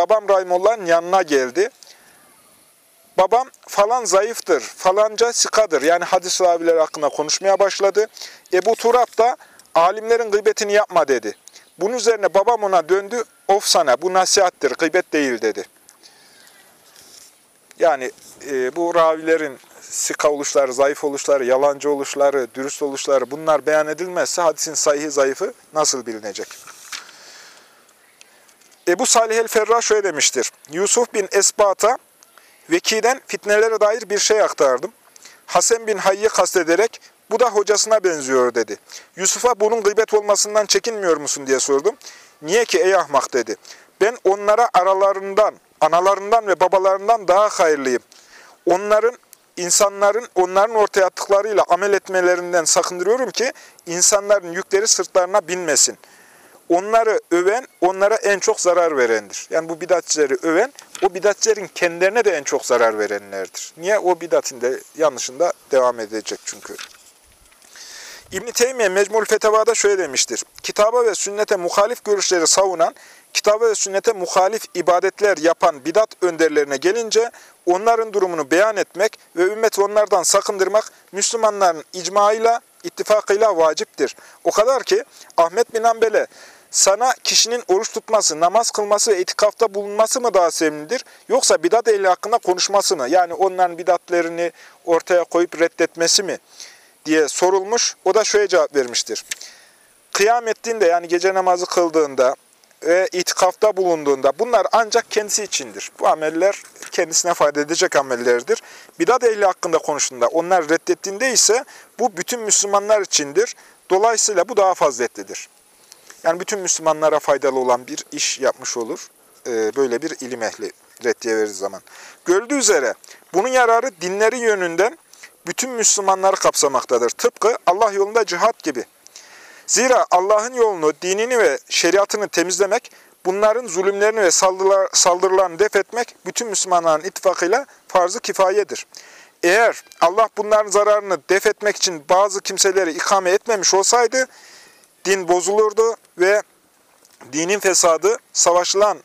babam Rahimullah'ın yanına geldi. Babam falan zayıftır, falanca sikadır. Yani hadis ravileri hakkında konuşmaya başladı. Ebu Turab da alimlerin gıybetini yapma dedi. Bunun üzerine babam ona döndü. Of sana bu nasihattir, gıybet değil dedi. Yani e, bu ravilerin sika oluşları, zayıf oluşları, yalancı oluşları, dürüst oluşları bunlar beyan edilmezse hadisin sahihi zayıfı nasıl bilinecek? Ebu Salih el-Ferrah şöyle demiştir. Yusuf bin Esbat'a Veki'den fitnelere dair bir şey aktardım. Hasan bin Hayyi kastederek bu da hocasına benziyor dedi. Yusuf'a bunun gıybet olmasından çekinmiyor musun diye sordum. Niye ki ey ahmak dedi. Ben onlara aralarından, analarından ve babalarından daha hayırlıyım. Onların, insanların onların ortaya attıklarıyla amel etmelerinden sakındırıyorum ki insanların yükleri sırtlarına binmesin. Onları öven, onlara en çok zarar verendir. Yani bu bidatçileri öven, o bidatçilerin kendilerine de en çok zarar verenlerdir. Niye? O bidatinde de yanlışında devam edecek çünkü. İbn-i Teymiye Mecmul Feteva'da şöyle demiştir. Kitaba ve sünnete muhalif görüşleri savunan, kitaba ve sünnete muhalif ibadetler yapan bidat önderlerine gelince onların durumunu beyan etmek ve ümmeti onlardan sakındırmak Müslümanların icmaıyla, ittifakıyla vaciptir. O kadar ki Ahmet bin Ambel'e sana kişinin oruç tutması, namaz kılması ve itikafta bulunması mı daha sevimlidir? Yoksa bidat ehli hakkında konuşması mı? Yani onların bidatlerini ortaya koyup reddetmesi mi? diye sorulmuş. O da şöyle cevap vermiştir. Kıyam ettiğinde yani gece namazı kıldığında ve itikafta bulunduğunda bunlar ancak kendisi içindir. Bu ameller kendisine fayda edecek amellerdir. Bidat ehli hakkında konuştuğunda onlar reddettiğinde ise bu bütün Müslümanlar içindir. Dolayısıyla bu daha faziletlidir. Yani bütün Müslümanlara faydalı olan bir iş yapmış olur. Ee, böyle bir ilim ehli reddiye verir zaman. Gördüğü üzere bunun yararı dinleri yönünden bütün Müslümanları kapsamaktadır. Tıpkı Allah yolunda cihat gibi. Zira Allah'ın yolunu, dinini ve şeriatını temizlemek, bunların zulümlerini ve saldırılar, saldırılarını def etmek bütün Müslümanların ittifakıyla farz-ı kifayedir. Eğer Allah bunların zararını def etmek için bazı kimseleri ikame etmemiş olsaydı, din bozulurdu ve dinin fesadı savaşılan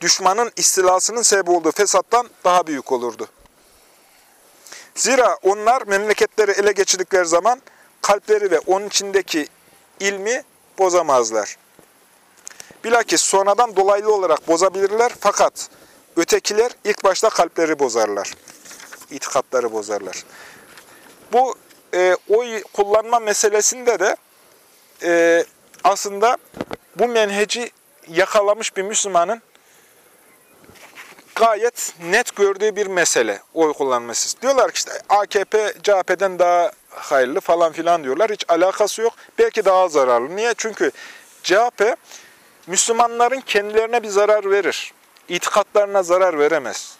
düşmanın istilasının sebep olduğu fesattan daha büyük olurdu. Zira onlar memleketleri ele geçirdikleri zaman kalpleri ve onun içindeki ilmi bozamazlar. Bilakis sonradan dolaylı olarak bozabilirler fakat ötekiler ilk başta kalpleri bozarlar. İtikatları bozarlar. Bu e, oy kullanma meselesinde de e, aslında bu menheci yakalamış bir Müslümanın gayet net gördüğü bir mesele oy kullanması. Diyorlar ki işte AKP CHP'den daha hayırlı falan filan diyorlar. Hiç alakası yok. Belki daha zararlı. Niye? Çünkü CHP Müslümanların kendilerine bir zarar verir. İtikatlarına zarar veremez.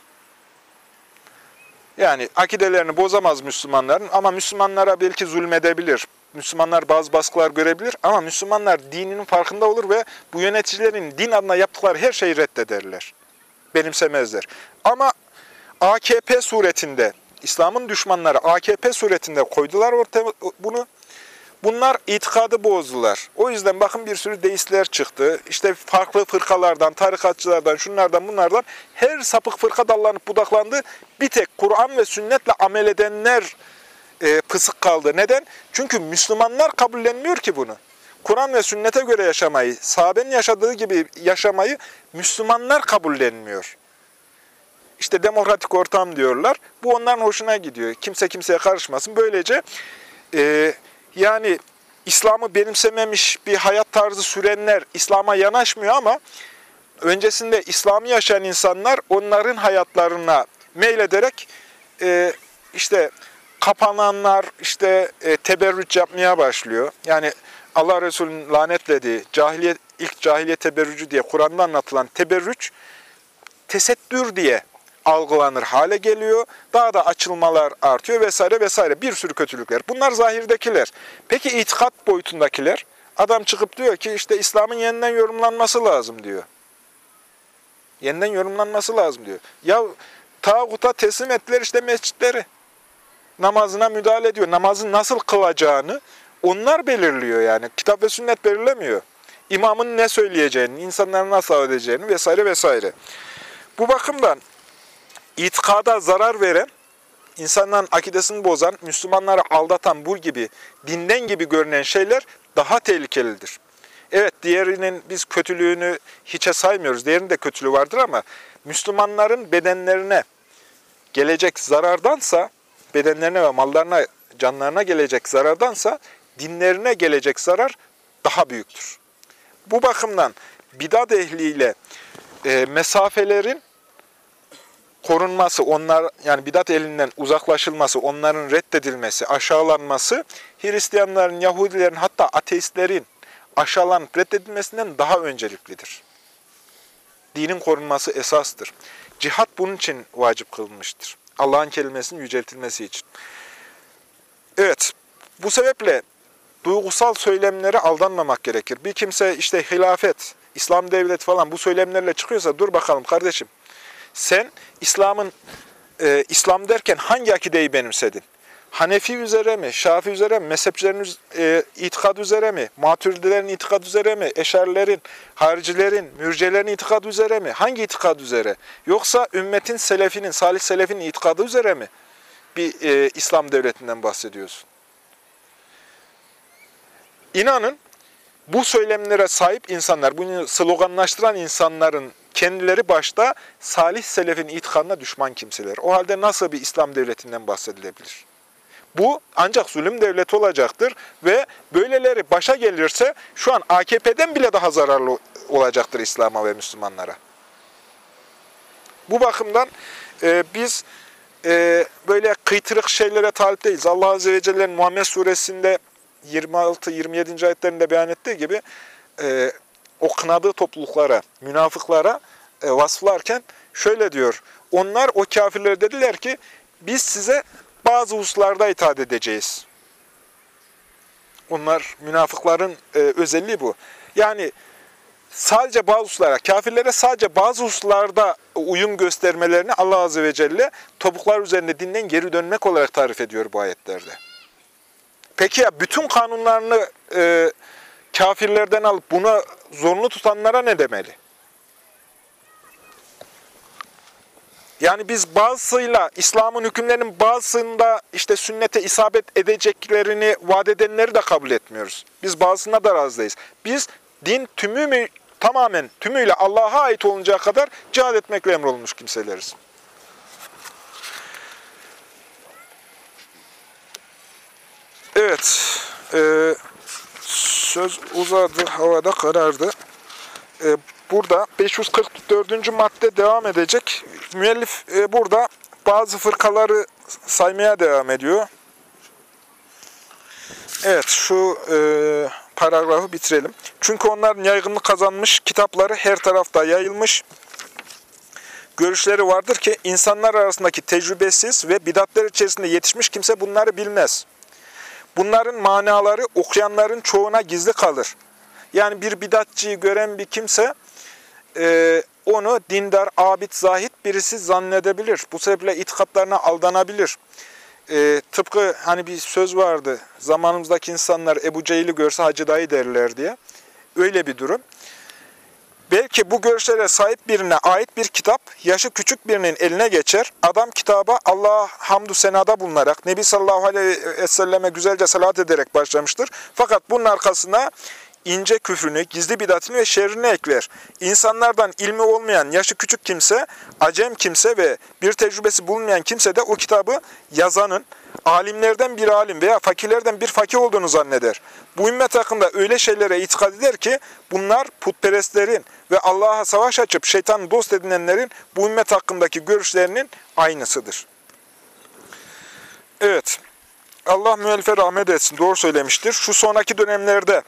Yani akidelerini bozamaz Müslümanların ama Müslümanlara belki zulmedebilir. Müslümanlar bazı baskılar görebilir ama Müslümanlar dininin farkında olur ve bu yöneticilerin din adına yaptıkları her şeyi reddederler benimsemezler. Ama AKP suretinde, İslam'ın düşmanları AKP suretinde koydular ortaya bunu. Bunlar itikadı bozdular. O yüzden bakın bir sürü deistler çıktı. İşte farklı fırkalardan, tarikatçılardan, şunlardan, bunlardan her sapık fırka dallanıp budaklandı. Bir tek Kur'an ve sünnetle amel edenler e, pısık kaldı. Neden? Çünkü Müslümanlar kabullenmiyor ki bunu. Kur'an ve sünnete göre yaşamayı, sahabenin yaşadığı gibi yaşamayı Müslümanlar kabullenmiyor. işte demokratik ortam diyorlar. Bu onların hoşuna gidiyor. Kimse kimseye karışmasın. Böylece e, yani İslam'ı benimsememiş bir hayat tarzı sürenler İslam'a yanaşmıyor ama öncesinde İslam'ı yaşayan insanlar onların hayatlarına meylederek e, işte kapananlar işte e, teberrüç yapmaya başlıyor. Yani Allah Resulü'nün lanetlediği cahiliyet, ilk cahiliye teberrücü diye Kur'an'da anlatılan teberrüç tesettür diye algılanır hale geliyor. Daha da açılmalar artıyor vesaire vesaire. Bir sürü kötülükler. Bunlar zahirdekiler. Peki itikat boyutundakiler? Adam çıkıp diyor ki işte İslam'ın yeniden yorumlanması lazım diyor. Yeniden yorumlanması lazım diyor. Ya tağuta teslim ettiler işte mescitleri. Namazına müdahale ediyor. Namazın nasıl kılacağını onlar belirliyor yani. Kitap ve sünnet belirlemiyor. İmamın ne söyleyeceğini, insanların nasıl edeceğini vesaire vesaire. Bu bakımdan itikada zarar veren, insanların akidesini bozan, Müslümanları aldatan bu gibi, dinden gibi görünen şeyler daha tehlikelidir. Evet diğerinin biz kötülüğünü hiçe saymıyoruz. Diğerinin de kötülüğü vardır ama Müslümanların bedenlerine gelecek zarardansa, bedenlerine ve mallarına, canlarına gelecek zarardansa, dinlerine gelecek zarar daha büyüktür. Bu bakımdan bidat ehliyle e, mesafelerin korunması, onlar yani bidat elinden uzaklaşılması, onların reddedilmesi, aşağılanması Hristiyanların, Yahudilerin hatta ateistlerin aşağılanıp reddedilmesinden daha önceliklidir. Dinin korunması esastır. Cihat bunun için vacip kılınmıştır. Allah'ın kelimesinin yüceltilmesi için. Evet, bu sebeple duygusal söylemlere aldanmamak gerekir. Bir kimse işte hilafet, İslam devleti falan bu söylemlerle çıkıyorsa dur bakalım kardeşim. Sen İslam'ın e, İslam derken hangi akideyi benimsedin? Hanefi üzere mi, Şafi üzere mi, mezhepçilerin e, itikad üzere mi, maturidilerin itikad üzere mi, eşerlerin, haricilerin, mürcelerin itikad üzere mi? Hangi itikad üzere? Yoksa ümmetin selefinin, salih selefinin itikadı üzere mi? Bir e, İslam devletinden bahsediyorsun. İnanın bu söylemlere sahip insanlar, bunu sloganlaştıran insanların kendileri başta salih selefin itikadına düşman kimseler. O halde nasıl bir İslam devletinden bahsedilebilir? Bu ancak zulüm devleti olacaktır ve böyleleri başa gelirse şu an AKP'den bile daha zararlı olacaktır İslam'a ve Müslümanlara. Bu bakımdan e, biz e, böyle kıytırık şeylere talip değiliz. Allah Azze ve Celle'nin Muhammed Suresinde 26-27. ayetlerinde beyan ettiği gibi e, o kınadığı topluluklara, münafıklara e, vasflarken şöyle diyor. Onlar o kafirlere dediler ki biz size bazı hususlarda itaat edeceğiz. Onlar münafıkların e, özelliği bu. Yani sadece bazı hususlara, kafirlere sadece bazı hususlarda uyum göstermelerini Allah Azze ve Celle topuklar üzerinde dinden geri dönmek olarak tarif ediyor bu ayetlerde. Peki ya bütün kanunlarını e, kafirlerden alıp buna zorunlu tutanlara ne demeli? Yani biz bazısıyla İslam'ın hükümlerinin bazısında işte sünnete isabet edeceklerini vaat edenleri de kabul etmiyoruz. Biz bazısına da razıyız. Biz din tümü tamamen tümüyle Allah'a ait oluncaya kadar cihad etmekle emrolunmuş kimseleriz. Evet, e, söz uzadı, havada karardı. E, burada 544. madde devam edecek. Müellif e, burada bazı fırkaları saymaya devam ediyor. Evet, şu e, paragrafı bitirelim. Çünkü onların yaygınlık kazanmış, kitapları her tarafta yayılmış. Görüşleri vardır ki insanlar arasındaki tecrübesiz ve bidatler içerisinde yetişmiş kimse bunları bilmez. Bunların manaları okuyanların çoğuna gizli kalır. Yani bir bidatçıyı gören bir kimse e, onu dindar, abid, zahit birisi zannedebilir. Bu sebeple itikatlarına aldanabilir. E, tıpkı hani bir söz vardı, zamanımızdaki insanlar Ebu Cehil'i görse Hacı Dayı derler diye. Öyle bir durum. Belki bu görüşlere sahip birine ait bir kitap, yaşı küçük birinin eline geçer. Adam kitaba Allah'a hamdü senada bulunarak, Nebi sallallahu aleyhi ve selleme güzelce salat ederek başlamıştır. Fakat bunun arkasına ince küfrünü, gizli bidatını ve şerrini ekler. İnsanlardan ilmi olmayan yaşı küçük kimse, acem kimse ve bir tecrübesi bulunmayan kimse de o kitabı yazanın, alimlerden bir alim veya fakirlerden bir fakir olduğunu zanneder. Bu ümmet hakkında öyle şeylere itikad eder ki bunlar putperestlerin ve Allah'a savaş açıp şeytanı dost edinenlerin bu ümmet hakkındaki görüşlerinin aynısıdır. Evet, Allah müellife rahmet etsin, doğru söylemiştir. Şu sonraki dönemlerde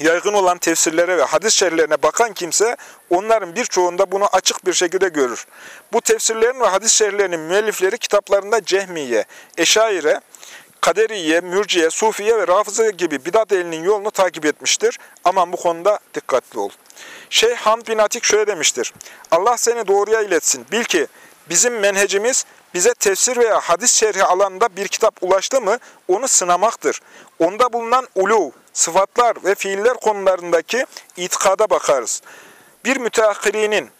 yaygın olan tefsirlere ve hadis şerhlerine bakan kimse onların birçoğunda bunu açık bir şekilde görür. Bu tefsirlerin ve hadis şerhlerinin müellifleri kitaplarında Cehmiye, Eşaire, Kaderiye, Mürciye, Sufiye ve Rafıza gibi bidat elinin yolunu takip etmiştir. Aman bu konuda dikkatli ol. Şeyh Hamd bin Atik şöyle demiştir. Allah seni doğruya iletsin. Bil ki bizim menhecimiz bize tefsir veya hadis şerhi alanında bir kitap ulaştı mı onu sınamaktır. Onda bulunan ulu, sıfatlar ve fiiller konularındaki itikada bakarız. Bir müteahhirinin,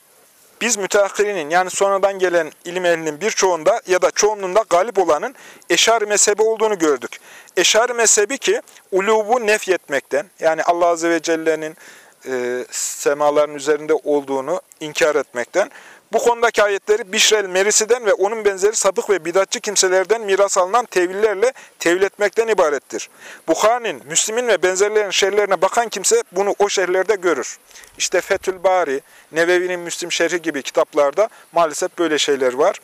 biz müteahhirinin yani sonradan gelen ilim ehlinin birçoğunda ya da çoğunluğunda galip olanın eşari mezhebi olduğunu gördük. Eşari mezhebi ki ulubu nefyetmekten yani Allah Azze ve Celle'nin e, semaların üzerinde olduğunu inkar etmekten bu konudaki ayetleri Bişrel Merisi'den ve onun benzeri sapık ve bidatçı kimselerden miras alınan tevillerle tevil etmekten ibarettir. Bukhari'nin, Müslim'in ve benzerlerinin şerhlerine bakan kimse bunu o şerhlerde görür. İşte Fethül Bari, Nevevi'nin Müslim şerhi gibi kitaplarda maalesef böyle şeyler var.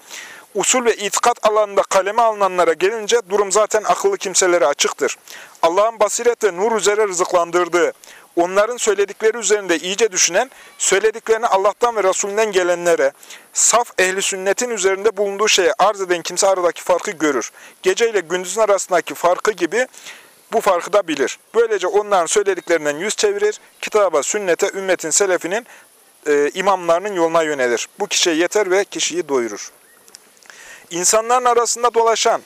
Usul ve itikat alanında kaleme alınanlara gelince durum zaten akıllı kimselere açıktır. Allah'ın basiret ve nur üzere rızıklandırdığı, onların söyledikleri üzerinde iyice düşünen, söylediklerini Allah'tan ve Resulünden gelenlere, saf ehli sünnetin üzerinde bulunduğu şeye arz eden kimse aradaki farkı görür. Gece ile gündüzün arasındaki farkı gibi bu farkı da bilir. Böylece onların söylediklerinden yüz çevirir, kitaba, sünnete, ümmetin, selefinin, e, imamlarının yoluna yönelir. Bu kişiye yeter ve kişiyi doyurur. İnsanların arasında dolaşan,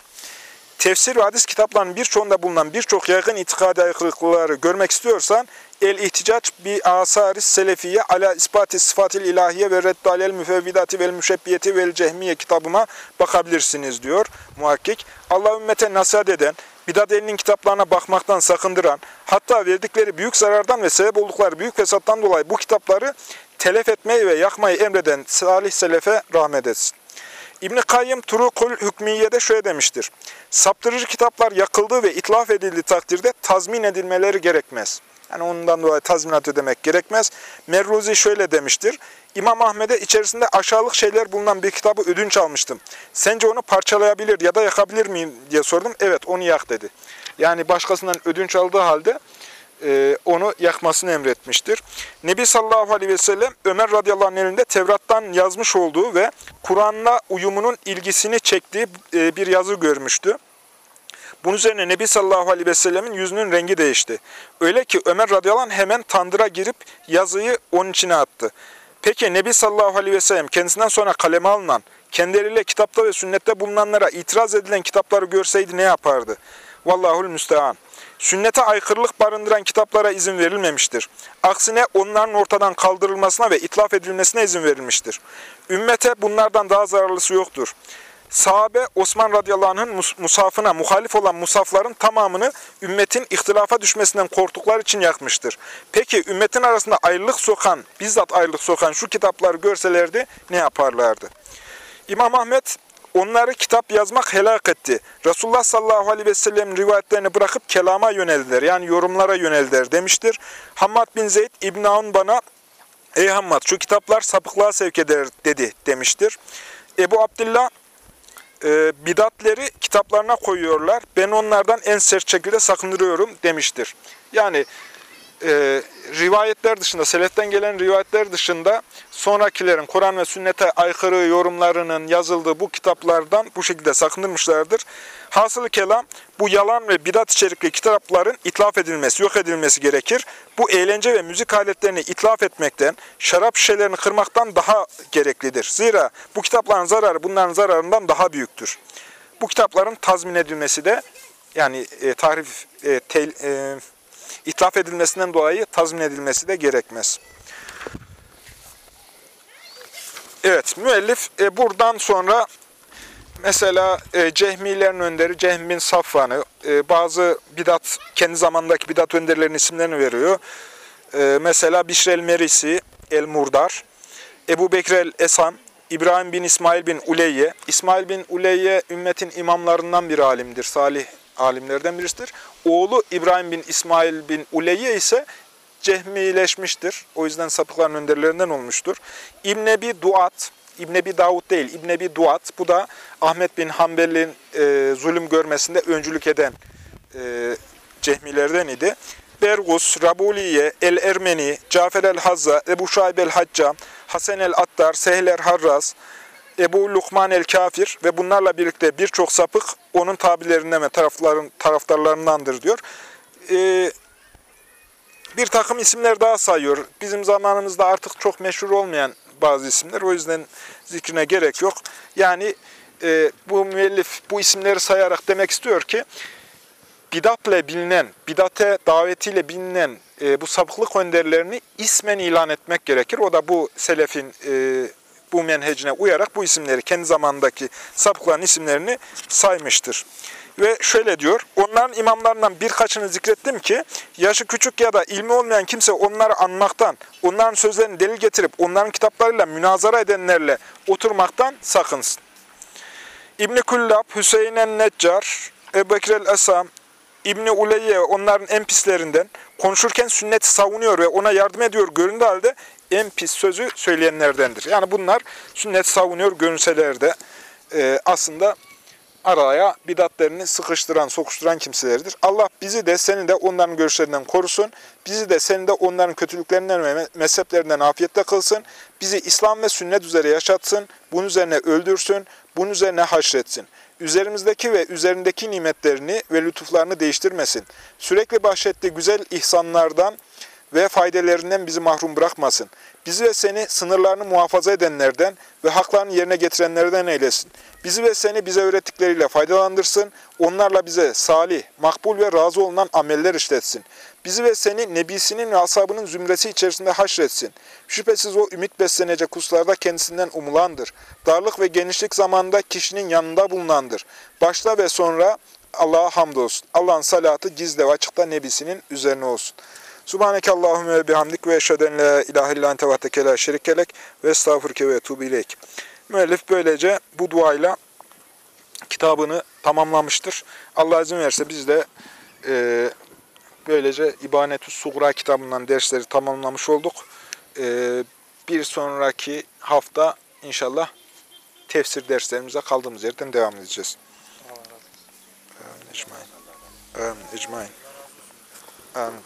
tefsir ve hadis kitaplarının birçoğunda bulunan birçok yaygın itikadi aykırılıkları görmek istiyorsan, El-İhticac bi asaris selefiye ala ispati sıfatil ilahiye ve reddalel müfevvidati vel müşebbiyeti vel cehmiye kitabıma bakabilirsiniz diyor muhakkik. Allah ümmete nasihat eden, bidat elinin kitaplarına bakmaktan sakındıran, hatta verdikleri büyük zarardan ve sebep oldukları büyük fesattan dolayı bu kitapları telef etmeyi ve yakmayı emreden salih selefe rahmet etsin. İbn-i Kayyım Turukul Hükmiye'de şöyle demiştir. Saptırıcı kitaplar yakıldığı ve itlaf edildiği takdirde tazmin edilmeleri gerekmez. Yani ondan dolayı tazminat ödemek gerekmez. Merruzi şöyle demiştir. İmam Ahmet'e içerisinde aşağılık şeyler bulunan bir kitabı ödünç almıştım. Sence onu parçalayabilir ya da yakabilir miyim diye sordum. Evet onu yak dedi. Yani başkasından ödünç aldığı halde e, onu yakmasını emretmiştir. Nebi sallallahu aleyhi ve sellem Ömer radıyallahu anh elinde Tevrat'tan yazmış olduğu ve Kur'an'la uyumunun ilgisini çektiği e, bir yazı görmüştü. Bunun üzerine Nebi sallallahu aleyhi ve sellemin yüzünün rengi değişti. Öyle ki Ömer radıyallahu anh hemen tandıra girip yazıyı onun içine attı. Peki Nebi sallallahu aleyhi ve sellem kendisinden sonra kaleme alınan, kendileriyle kitapta ve sünnette bulunanlara itiraz edilen kitapları görseydi ne yapardı? Vallahul müstehan. Sünnete aykırılık barındıran kitaplara izin verilmemiştir. Aksine onların ortadan kaldırılmasına ve itlaf edilmesine izin verilmiştir. Ümmete bunlardan daha zararlısı yoktur. Sahabe Osman radıyallahu anh'ın musafına muhalif olan musafların tamamını ümmetin ihtilafa düşmesinden korktukları için yakmıştır. Peki ümmetin arasında ayrılık sokan, bizzat ayrılık sokan şu kitapları görselerdi ne yaparlardı? İmam Ahmet onları kitap yazmak helak etti. Resulullah sallallahu aleyhi ve sellem rivayetlerini bırakıp kelama yöneldiler. Yani yorumlara yöneldiler demiştir. Hammad bin Zeyd İbn Aun bana Ey Hammad şu kitaplar sapıklığa sevk eder dedi demiştir. Ebu Abdullah e, bidatleri kitaplarına koyuyorlar. Ben onlardan en sert şekilde sakındırıyorum demiştir. Yani e, rivayetler dışında, seleften gelen rivayetler dışında sonrakilerin Kur'an ve sünnete aykırı yorumlarının yazıldığı bu kitaplardan bu şekilde sakındırmışlardır. Hasılı kelam bu yalan ve bidat içerikli kitapların itlaf edilmesi, yok edilmesi gerekir. Bu eğlence ve müzik aletlerini itlaf etmekten, şarap şişelerini kırmaktan daha gereklidir. Zira bu kitapların zararı bunların zararından daha büyüktür. Bu kitapların tazmin edilmesi de yani e, tahrif, e, tel, e, itlaf edilmesinden dolayı tazmin edilmesi de gerekmez. Evet, müellif e, buradan sonra mesela e, Cehmilerin önderi Cehm bin Safvan'ı, e, bazı bidat, kendi zamandaki bidat önderlerinin isimlerini veriyor. E, mesela Bişr el-Merisi, el-Murdar, Ebu Bekir el-Esam, İbrahim bin İsmail bin Uleyye. İsmail bin Uleyye ümmetin imamlarından bir alimdir, salih alimlerden birisidir. Oğlu İbrahim bin İsmail bin Uleyye ise cehmileşmiştir. O yüzden sapıkların önderlerinden olmuştur. İbn Ebi Duat, İbn Ebi Davud değil, İbn Ebi Duat. Bu da Ahmet bin Hanbel'in e, zulüm görmesinde öncülük eden e, cehmilerden idi. Bergus, Rabuliye, El-Ermeni, Cafer el-Hazza, Ebu Şaib el-Hacca, Hasan el-Attar, Sehler Harraz, Ebu Lukman el-Kafir ve bunlarla birlikte birçok sapık onun tabilerinden ve tarafların, taraftarlarındandır diyor. Ee, bir takım isimler daha sayıyor. Bizim zamanımızda artık çok meşhur olmayan bazı isimler. O yüzden zikrine gerek yok. Yani e, bu müellif bu isimleri sayarak demek istiyor ki bidatla bilinen, bidate davetiyle bilinen e, bu sapıklık önderlerini ismen ilan etmek gerekir. O da bu selefin e, bu menhecine uyarak bu isimleri, kendi zamandaki sapıkların isimlerini saymıştır. Ve şöyle diyor, onların imamlarından birkaçını zikrettim ki, yaşı küçük ya da ilmi olmayan kimse onları anmaktan, onların sözlerini delil getirip onların kitaplarıyla münazara edenlerle oturmaktan sakınsın. İbni Kullab, Hüseyin el-Neccar, Ebu Bekir el-Esam, İbni Uleyye onların en pislerinden konuşurken sünneti savunuyor ve ona yardım ediyor göründüğü halde en pis sözü söyleyenlerdendir. Yani bunlar sünnet savunuyor görünseler de e, aslında araya bidatlerini sıkıştıran, sokuşturan kimselerdir. Allah bizi de seni de onların görüşlerinden korusun. Bizi de seni de onların kötülüklerinden ve mezheplerinden afiyette kılsın. Bizi İslam ve sünnet üzere yaşatsın. Bunun üzerine öldürsün. Bunun üzerine haşretsin. Üzerimizdeki ve üzerindeki nimetlerini ve lütuflarını değiştirmesin. Sürekli bahşettiği güzel ihsanlardan ve faydelerinden bizi mahrum bırakmasın. Bizi ve seni sınırlarını muhafaza edenlerden ve haklarını yerine getirenlerden eylesin. Bizi ve seni bize öğrettikleriyle faydalandırsın. Onlarla bize salih, makbul ve razı olunan ameller işletsin. Bizi ve seni nebisinin ve ashabının zümresi içerisinde haşretsin. Şüphesiz o ümit beslenecek hususlarda kendisinden umulandır. Darlık ve genişlik zamanında kişinin yanında bulunandır. Başta ve sonra Allah'a hamdolsun. Allah'ın salatı gizli ve açıkta nebisinin üzerine olsun. Subhaneke Allahümme ve bihamdik ve eşheden la ilahe illan tevahdeke la şerikelek ve estağfurke ve etubu ileyk. Müellif böylece bu duayla kitabını tamamlamıştır. Allah izin verirse biz de e, böylece İbanetü Sugra kitabından dersleri tamamlamış olduk. E, bir sonraki hafta inşallah tefsir derslerimize kaldığımız yerden devam edeceğiz. Amin. Ecmain. Amin. Ecmain. Amin.